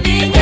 living